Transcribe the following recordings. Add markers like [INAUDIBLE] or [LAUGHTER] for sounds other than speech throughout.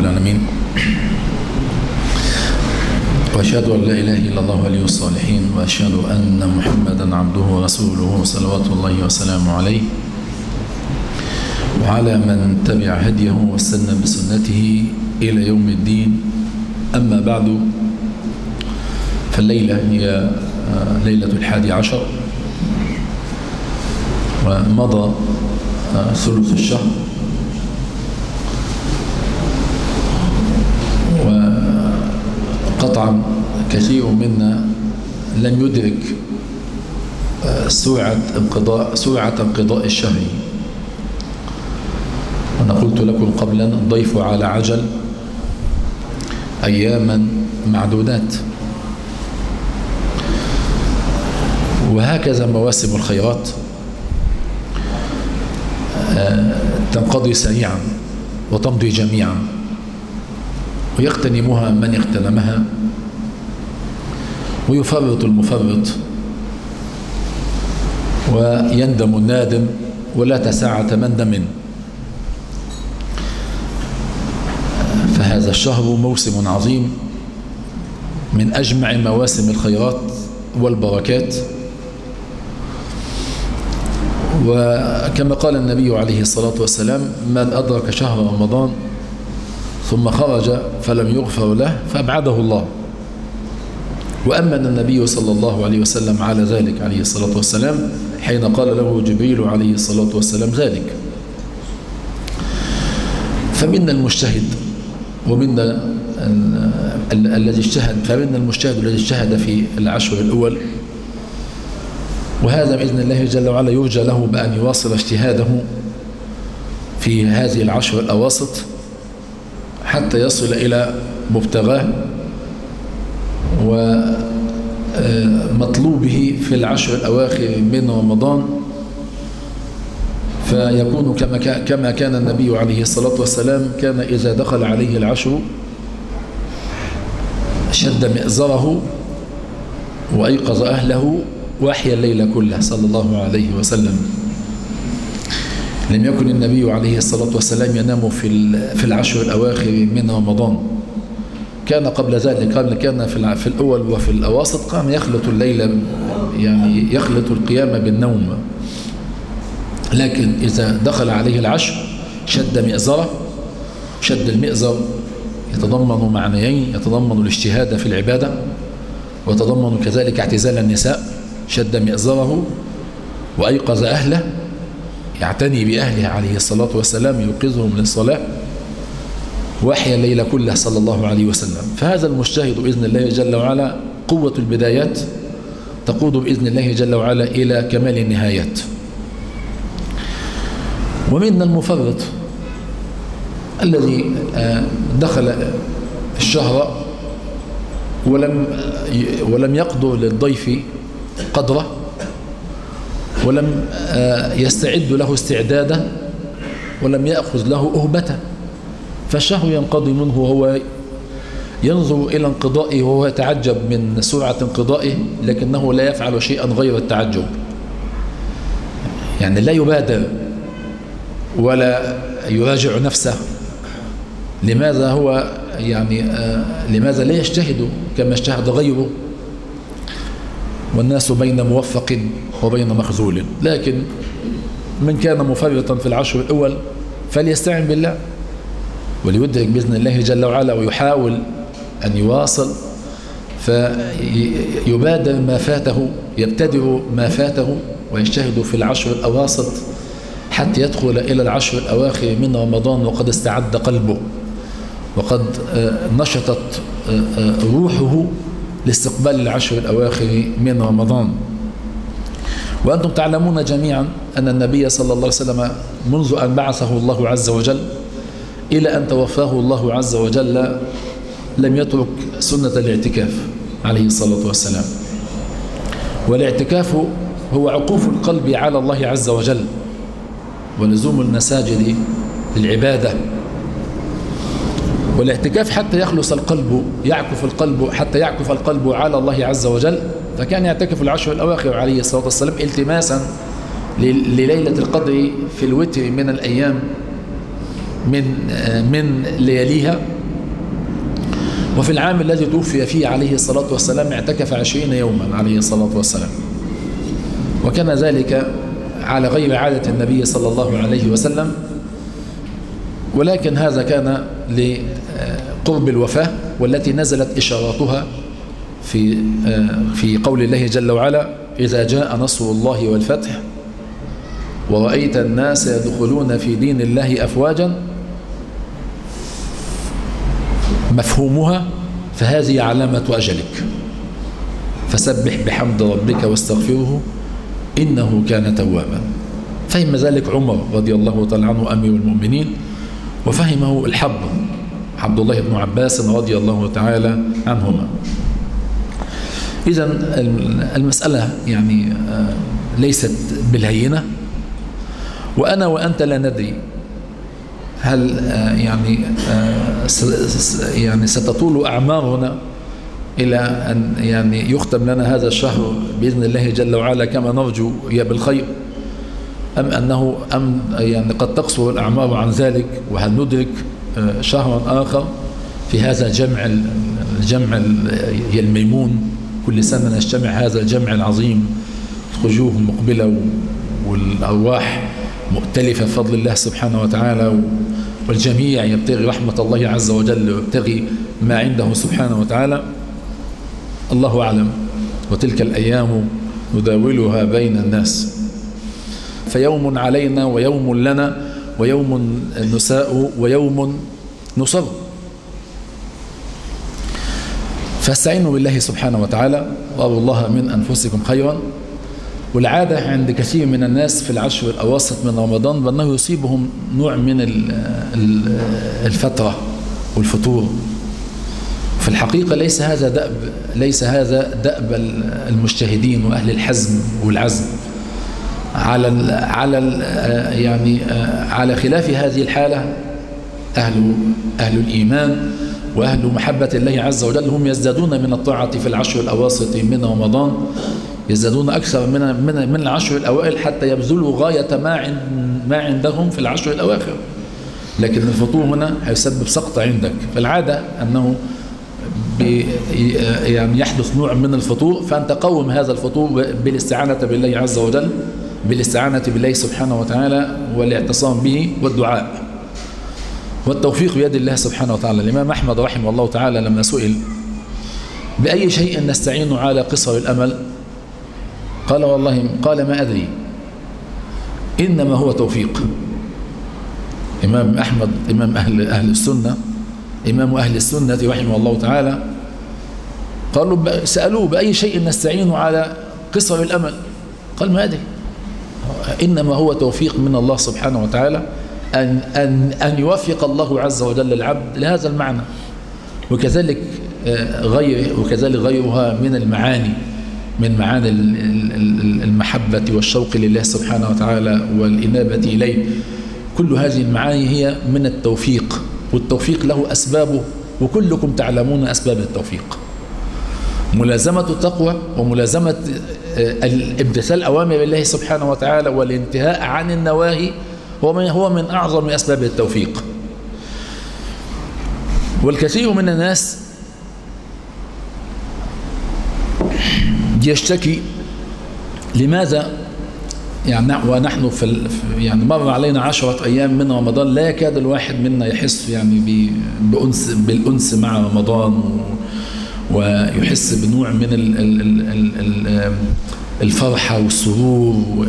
رب العالمين. وأشهد أن لا إله إلا الله ولي الصالحين وأشهد أن محمدا عبده ورسوله صلوات الله وسلامه عليه. وعلى من تبع هديه واستنى بسنته إلى يوم الدين. أما بعد فالليلة هي ليلة الحادي عشر ومضى ثلث الشهر. وقطعا كثير منا لم يدرك سرعة انقضاء سرعة انقضاء الشهر. وأنا قلت لكم قبلا الضيف على عجل أياما معدودات. وهكذا مواسم الخيرات تنقضي سريعا وتمضي جميعا. ويغتنمها من اغتنمها ويفرط المفرط ويندم النادم. ولا تساعة مندم فهذا الشهر موسم عظيم من أجمع مواسم الخيرات والبركات. وكما قال النبي عليه الصلاة والسلام من أدرك شهر رمضان ثم خرج فلم يغفر له فأبعده الله. وأمن النبي صلى الله عليه وسلم على ذلك عليه الصلاة والسلام حين قال له جبريل عليه الصلاة والسلام ذلك. فمنا المجتهد ومنا الذي اجتهد فمنا المجتهد الذي اجتهد في العشر الأول. وهذا بإذن الله جل وعلا يرجى له بأن يواصل اجتهاده في هذه العشر الأواسط. حتى يصل إلى مبتغاه ومطلوبه في العشر الأواخر من رمضان فيكون كما كما كان النبي عليه الصلاة والسلام كان إذا دخل عليه العشر شد مئزره وأيقظ أهله وأحيا الليل كله صلى الله عليه وسلم. لم يكن النبي عليه الصلاة والسلام ينام في في العشر الأواخر من رمضان. كان قبل ذلك قبل كان في في الأول وفي الأواسط كان يخلط الليل يعني يخلط القيام بالنوم. لكن إذا دخل عليه العشر شد مئزرة شد المئزر يتضمن معنيين يتضمن الاجتهاد في العبادة ويتضمن كذلك اعتزال النساء شد مئزره وأيقظ أهله يعتني بأهله عليه الصلاة والسلام يوقظهم للصلاة وأحيا الليل كله صلى الله عليه وسلم. فهذا المجتهد بإذن الله جل وعلا قوة البدايات تقود بإذن الله جل وعلا إلى كمال النهايات. ومنا المفرط الذي دخل الشهر ولم ولم يقدر للضيف قدره ولم يستعد له استعدادا ولم يأخذ له أهبة فالشهر ينقضي منه وهو ينظر إلى انقضائه وهو يتعجب من سرعة انقضائه لكنه لا يفعل شيئا غير التعجب. يعني لا يبادر ولا يراجع نفسه. لماذا هو يعني لماذا لا يجتهد كما اجتهد غيره؟ والناس بين موفق وبين مخذول. لكن من كان مفرطا في العشر الأول فليستعن بالله وليدرك بإذن الله جل وعلا ويحاول أن يواصل فيبادر ما فاته يبتدر ما فاته ويجتهد في العشر الأواسط حتى يدخل إلى العشر الأواخر من رمضان وقد استعد قلبه وقد نشطت روحه لاستقبال العشر الأواخر من رمضان. وأنتم تعلمون جميعا أن النبي صلى الله عليه وسلم منذ أن بعثه الله عز وجل إلى أن توفاه الله عز وجل لم يترك سنة الاعتكاف عليه الصلاة والسلام. والاعتكاف هو عقوف القلب على الله عز وجل ولزوم المساجد للعبادة. والاعتكاف حتى يخلص القلب يعكف القلب حتى يعكف القلب على الله عز وجل. فكان يعتكف العشر الأواخر عليه الصلاة والسلام التماسا لليلة القدر في الوتر من الأيام من من لياليها. وفي العام الذي توفي فيه عليه الصلاة والسلام اعتكف عشرين يوما عليه الصلاة والسلام. وكان ذلك على غير عادة النبي صلى الله عليه وسلم. ولكن هذا كان لقرب الوفاة والتي نزلت إشاراتها في في قول الله جل وعلا إذا جاء نصر الله والفتح ورأيت الناس يدخلون في دين الله أفواجا مفهومها فهذه علامة أجلك. فسبح بحمد ربك واستغفره إنه كان توابا. فهم ذلك عمر رضي الله تعالى عنه أمير المؤمنين وفهمه الحبر عبد الله بن عباس رضي الله تعالى عنهما. إذا المسألة يعني ليست بالهينة. وأنا وأنت لا ندري هل يعني يعني ستطول أعمارنا إلى أن يعني يختم لنا هذا الشهر بإذن الله جل وعلا كما نرجو يا بالخير. أم أنه أم يعني قد تقصر الأعمار عن ذلك وهل ندرك شهرا آخر في هذا الجمع الجمع الميمون. كل سنة نجتمع هذا الجمع العظيم. الوجوه مقبلة والأرواح مؤتلفة بفضل الله سبحانه وتعالى والجميع يبتغي رحمة الله عز وجل ويبتغي ما عنده سبحانه وتعالى. الله أعلم. وتلك الأيام نداولها بين الناس. فيوم علينا ويوم لنا ويوم نساء ويوم نصر فاستعينوا بالله سبحانه وتعالى وأروا الله من أنفسكم خيرا. والعادة عند كثير من الناس في العشر الأواسط من رمضان بأنه يصيبهم نوع من الفترة والفطور في الحقيقة ليس هذا دأب ليس هذا دأب المجتهدين وأهل الحزم والعزم. على ال على ال يعني على خلاف هذه الحالة أهل أهل الإيمان وأهل محبة الله عز وجل هم يزدادون من الطاعة في العشر الأواسط من رمضان يزدادون أكثر من من من العشر الأوائل حتى يبذلوا غاية ما ما عندهم في العشر الأواخر. لكن الفطور هنا هيسبب سقط عندك. فالعادة أنه يعني يحدث نوع من الفطور فأنت قوم هذا الفطور بالاستعانة بالله عز وجل. بالإستعانة بالله سبحانه وتعالى والاعتصام به والدعاء. والتوفيق بيد الله سبحانه وتعالى. الإمام أحمد رحمه الله تعالى لما سئل بأي شيء نستعين على قصر الأمل؟ قال والله قال ما أدري. إنما هو توفيق. إمام أحمد إمام أهل, أهل السنة إمام أهل السنة رحمه الله تعالى قالوا سألوه بأي شيء نستعين على قصر الأمل؟ قال ما أدري. إنما هو توفيق من الله سبحانه وتعالى أن, أن, أن يوفق الله عز وجل العبد لهذا المعنى. وكذلك غير وكذلك غيرها من المعاني من معاني المحبة والشوق لله سبحانه وتعالى والإنابة إليه. كل هذه المعاني هي من التوفيق والتوفيق له أسبابه وكلكم تعلمون أسباب التوفيق. ملازمة التقوى وملازمة امتثال أوامر الله سبحانه وتعالى والانتهاء عن النواهي هو من, أعظم أسباب التوفيق. والكثير من الناس يشتكي لماذا؟ يعني ونحن في يعني مر علينا عشرة أيام من رمضان لا يكاد الواحد منا يحس يعني بأنس بالأنس مع رمضان ويحس بنوع من الفرحة والسرور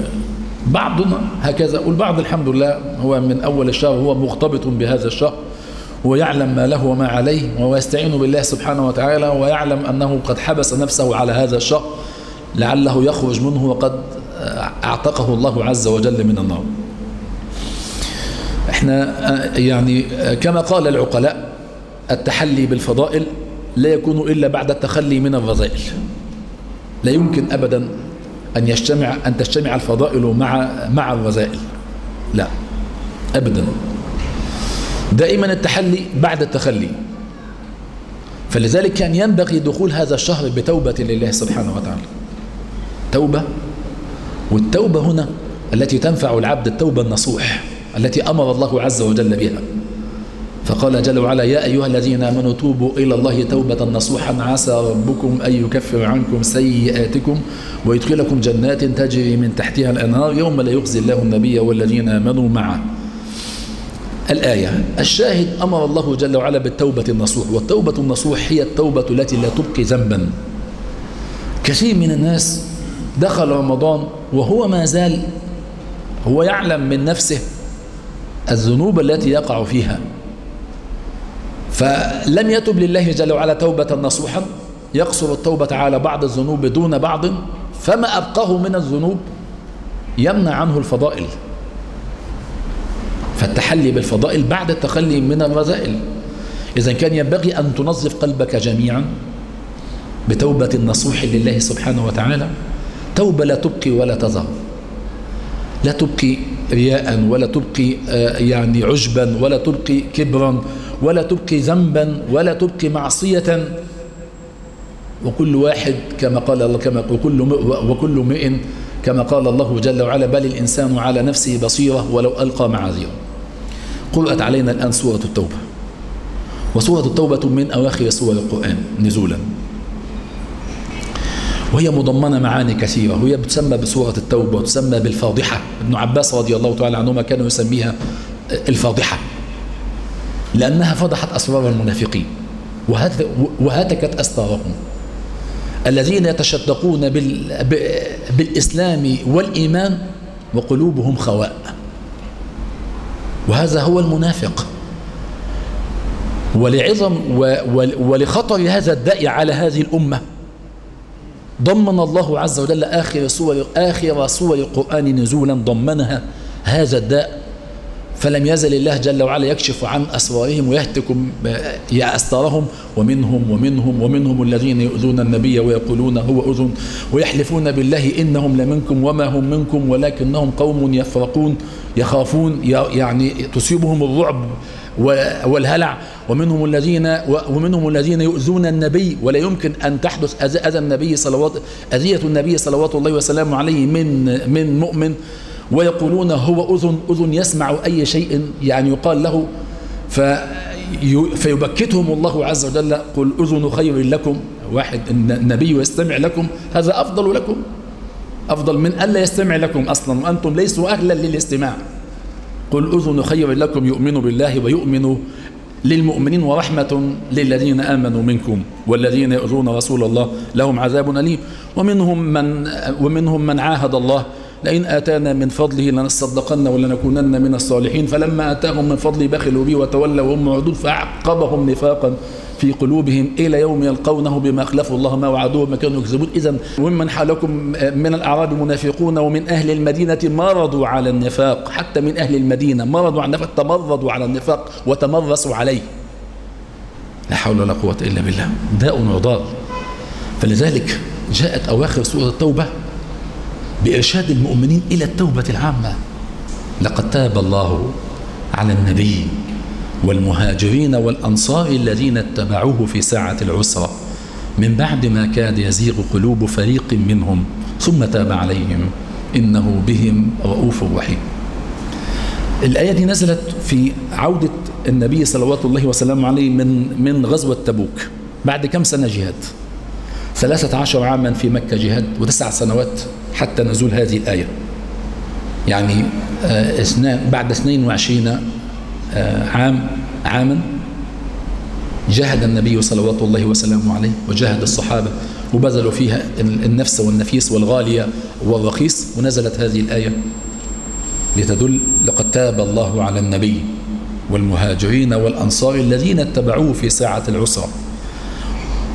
بعضنا هكذا. والبعض الحمد لله هو من أول الشهر هو مغتبط بهذا الشهر ويعلم ما له وما عليه ويستعين بالله سبحانه وتعالى ويعلم أنه قد حبس نفسه على هذا الشهر لعله يخرج منه وقد أعتقه الله عز وجل من النار. إحنا يعني كما قال العقلاء التحلي بالفضائل لا يكون إلا بعد التخلي من الرذائل لا يمكن أبدا أن يجتمع أن تجتمع الفضائل مع مع الرذائل لا أبدا. دائما التحلي بعد التخلي. فلذلك كان ينبغي دخول هذا الشهر بتوبة لله سبحانه وتعالى. توبة والتوبة هنا التي تنفع العبد التوبة النصوح التي أمر الله عز وجل بها. فقال جل وعلا يا أيها الذين آمنوا توبوا إلى الله توبة نصوحا. عسى ربكم أن يكفر عنكم سيئاتكم ويدخلكم جنات تجري من تحتها الأنهار يوم لا يخزي الله النبي والذين آمنوا معه. الآية الشاهد أمر الله جل وعلا بالتوبة النصوح والتوبة النصوح هي التوبة التي لا تبقي ذنبا. كثير من الناس دخل رمضان وهو ما زال هو يعلم من نفسه الذنوب التي يقع فيها. فلم يتب لله جل وعلا توبة نصوحا يقصر التوبة على بعض الذنوب دون بعض فما أبقاه من الذنوب يمنع عنه الفضائل. فالتحلي بالفضائل بعد التخلي من الرذائل إذا كان ينبغي أن تنظف قلبك جميعا بتوبة نصوح لله سبحانه وتعالى. توبة لا تبقي ولا تظهر. لا تبقي رياء ولا تبقي يعني عجبا ولا تبقي كبرا. ولا تبقي ذنبا ولا تبقي معصية. وكل واحد كما قال الله كما وكل وكل امرئ كما قال الله جل وعلا بل الإنسان على نفسه بصيرة ولو ألقى معاذيره. قرأت علينا الآن سورة التوبة. وسورة التوبة من أواخر سور القرآن نزولا. وهي مضمنة معاني كثيرة. وهي بتسمى بسورة التوبة وتسمى بالفاضحة. ابن عباس رضي الله تعالى عنهما كانوا يسميها الفاضحة. لأنها فضحت أسرار المنافقين. وهتكت أستارهم الذين يتشدقون بالإسلام والإيمان وقلوبهم خواء. وهذا هو المنافق. ولعظم ولخطر هذا الداء على هذه الأمة. ضمن الله عز وجل آخر سور آخر سور القرآن نزولا ضمنها هذا الداء. فلم يزل الله جل وعلا يكشف عن أسرارهم ويهتكم أستارهم ومنهم ومنهم ومنهم الذين يؤذون النبي ويقولون هو أذن ويحلفون بالله إنهم لمنكم وما هم منكم ولكنهم قوم يفرقون يخافون يعني تصيبهم الرعب والهلع ومنهم الذين ومنهم الذين يؤذون النبي ولا يمكن أن تحدث أذى النبي صلوات أذية النبي صلوات الله وسلامه عليه من من مؤمن ويقولون هو أذن أذن يسمع أي شيء يعني يقال له في فيبكتهم الله عز وجل قل أذن خير لكم واحد النبي يستمع لكم هذا أفضل لكم أفضل من ألا يستمع لكم أصلا وأنتم ليسوا أهلا للاستماع. قل أذن خير لكم يؤمن بالله ويؤمن للمؤمنين ورحمة للذين آمنوا منكم والذين يؤذون رسول الله لهم عذاب أليم. ومنهم من ومنهم من عاهد الله لئن آتانا من فضله لنصدقن ولنكونن من الصالحين. فلما آتاهم من فضله بخلوا به وتولوا وهم معدود فأعقبهم نفاقا في قلوبهم إلى يوم يلقونه بما أخلفوا الله ما وعدوه ما كانوا يكذبون. إذا ومن حالكم من الأعراب منافقون ومن أهل المدينة مرضوا على النفاق حتى من أهل المدينة مرضوا على النفاق تمرضوا على النفاق وتمرسوا عليه. لا حول ولا قوة إلا بالله. داء وضال فلذلك جاءت أواخر سورة التوبة بإرشاد المؤمنين إلى التوبة العامة. لقد تاب الله على النبي والمهاجرين والأنصار الذين اتبعوه في ساعة العسرة. من بعد ما كاد يزيغ قلوب فريق منهم ثم تاب عليهم. إنه بهم رؤوف رحيم. الآية دي نزلت في عودة النبي صلوات الله وسلامه عليه من من غزوة تبوك. بعد كم سنة جهاد؟ ثلاثة عشر عاما في مكة جهاد وتسع سنوات حتى نزول هذه الآية. يعني اثنان بعد 22 عام عاما جاهد النبي صلوات الله وسلامه عليه وجاهد الصحابة وبذلوا فيها النفس والنفيس والغالية والرخيص ونزلت هذه الآية لتدل لقد تاب الله على النبي والمهاجرين والأنصار الذين اتبعوه في ساعة العسرة.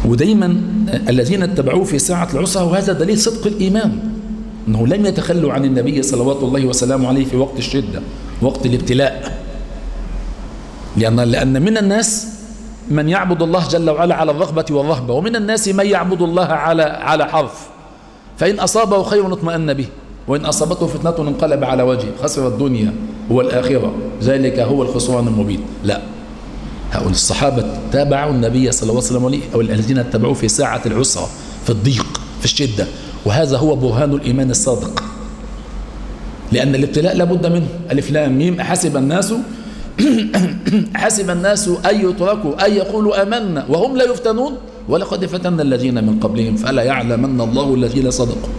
ودايما الذين اتبعوه في ساعة العسرة وهذا دليل صدق الإيمان أنه لم يتخلوا عن النبي صلوات الله وسلامه عليه في وقت الشدة وقت الابتلاء. لأن, لأن من الناس من يعبد الله جل وعلا على الرغبة والرهبة ومن الناس من يعبد الله على على حرف. فإن أصابه خير اطمأن به وإن أصابته فتنة انقلب على وجهه خسر الدنيا والآخرة ذلك هو الخسران المبين. لا. هؤلاء الصحابة تابعوا النبي صلى الله عليه وسلم أو الذين اتبعوه في ساعة العسرة في الضيق في الشدة. وهذا هو برهان الإيمان الصادق. لأن الابتلاء لابد منه. ألف لام ميم. حسب الناس [CLEARS THROAT] حسب الناس أن يتركوا أن يقولوا أمنا وهم لا يفتنون. ولقد فتنا الذين من قبلهم. فلا يعلمن الله الذين صدقوا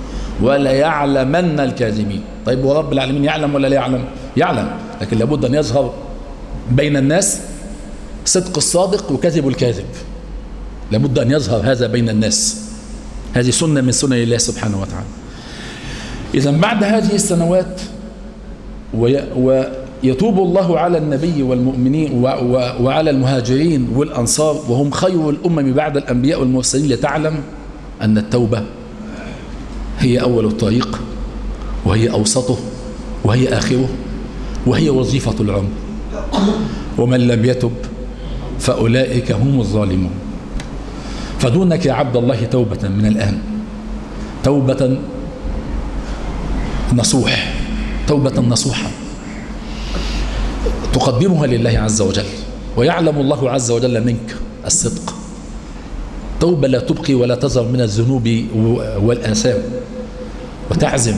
ولا يعلمن الكاذبين. طيب ورب العالمين يعلم ولا لا يعلم؟ يعلم. لكن لابد أن يظهر بين الناس صدق الصادق وكذب الكاذب لابد أن يظهر هذا بين الناس. هذه سنة من سنن الله سبحانه وتعالى. إذا بعد هذه السنوات ويتوب الله على النبي والمؤمنين وعلى المهاجرين والأنصار وهم خير الأمم بعد الأنبياء والمرسلين. لتعلم أن التوبة هي أول الطريق وهي أوسطه وهي آخره وهي وظيفة العمر. ومن لم يتب فأولئك هم الظالمون. فدونك يا عبد الله توبة من الآن. توبة نصوح. توبة نصوحة. تقدمها لله عز وجل. ويعلم الله عز وجل منك الصدق. توبة لا تبقي ولا تظهر من الذنوب والآثام. وتعزم.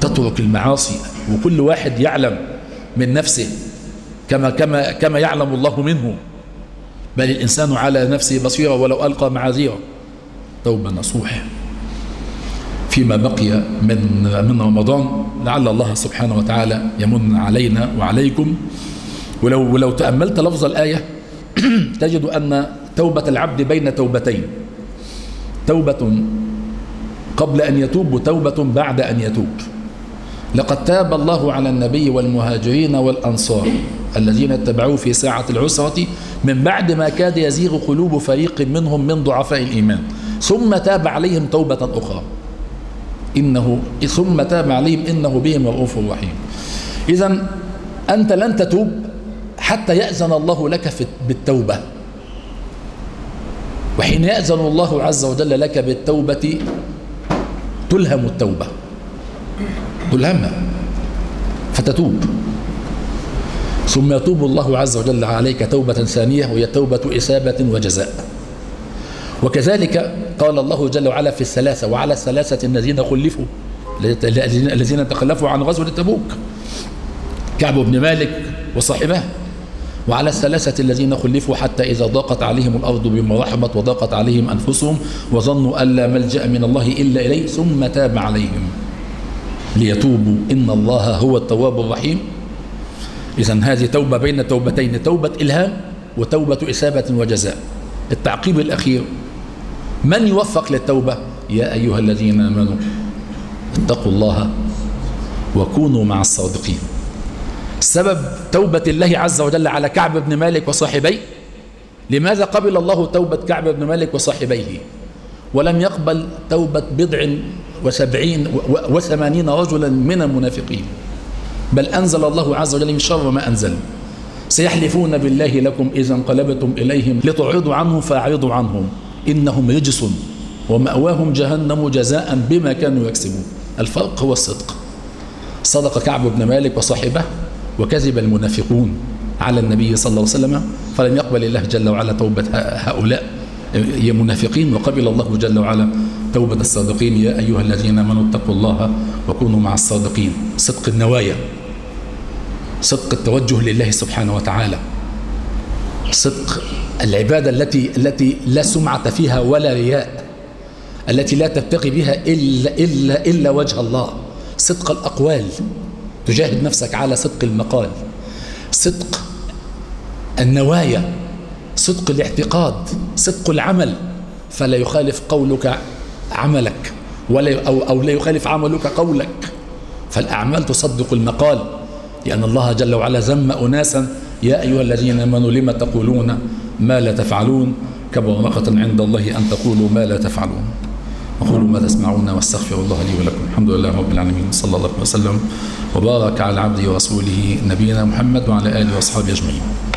تترك المعاصي. وكل واحد يعلم من نفسه كما كما كما يعلم الله منه. بل الإنسان على نفسه بصيرة ولو ألقى معاذيره. توبة نصوح فيما بقي من من رمضان لعل الله سبحانه وتعالى يمن علينا وعليكم. ولو ولو تأملت لفظ الآية [CLEARS THROAT] تجد أن توبة العبد بين توبتين. توبة قبل أن يتوب وتوبة بعد أن يتوب. لقد تاب الله على النبي والمهاجرين والأنصار. الذين اتبعوه في ساعة العسرة من بعد ما كاد يزيغ قلوب فريق منهم من ضعفاء الإيمان. ثم تاب عليهم توبة أخرى. إنه ثم تاب عليهم إنه بهم رؤوف رحيم. إذا أنت لن تتوب حتى يأذن الله لك بالتوبة. وحين يأذن الله عز وجل لك بالتوبة تلهم التوبة. تلهمها فتتوب. ثم يتوب الله عز وجل عليك توبة ثانية وهي توبة إسابة وجزاء. وكذلك قال الله جل وعلا في الثلاثة وعلى الثلاثة الذين خلفوا الذين تخلفوا عن غزوة تبوك كعب بن مالك وصاحبه. وعلى الثلاثة الذين خلفوا حتى إذا ضاقت عليهم الأرض بما رحبت وضاقت عليهم أنفسهم وظنوا أن لا ملجأ من الله إلا إليه ثم تاب عليهم. ليتوبوا إن الله هو التواب الرحيم. إذا هذه توبة بين توبتين توبة إلهام وتوبة إسابة وجزاء. التعقيب الأخير من يوفق للتوبة؟ يا أيها الذين آمنوا اتقوا الله وكونوا مع الصادقين. سبب توبة الله عز وجل على كعب بن مالك وصاحبيه لماذا قبل الله توبة كعب بن مالك وصاحبيه؟ ولم يقبل توبة بضع وسبعين وثمانين رجلا من المنافقين. بل أنزل الله عز وجل من شر ما أنزل. سيحلفون بالله لكم إذا انقلبتم إليهم لتعرضوا عنهم فأعرضوا عنهم. إنهم رجس ومأواهم جهنم جزاء بما كانوا يكسبون. الفرق هو الصدق. صدق كعب بن مالك وصاحبه وكذب المنافقون على النبي صلى الله عليه وسلم فلم يقبل الله جل وعلا توبة هؤلاء. يا منافقين وقبل الله جل وعلا توبة الصادقين. يا أيها الذين آمنوا اتقوا الله وكونوا مع الصادقين. صدق النوايا. صدق التوجه لله سبحانه وتعالى. صدق العبادة التي التي لا سمعة فيها ولا رياء. التي لا تبتغي بها إلا, إلا, إلا وجه الله. صدق الأقوال. تجاهد نفسك على صدق المقال. صدق النوايا. صدق الاعتقاد صدق العمل. فلا يخالف قولك عملك ولا أو, أو لا يخالف عملك قولك. فالأعمال تصدق المقال لأن الله جل وعلا ذم أناسا يا أيها الذين آمنوا لما تقولون ما لا تفعلون؟ كبر مقتا عند الله أن تقولوا ما لا تفعلون. أقول ما تسمعون واستغفر الله لي ولكم. الحمد لله رب العالمين. صلى الله عليه وسلم. وبارك على عبده ورسوله نبينا محمد وعلى آله وأصحابه أجمعين.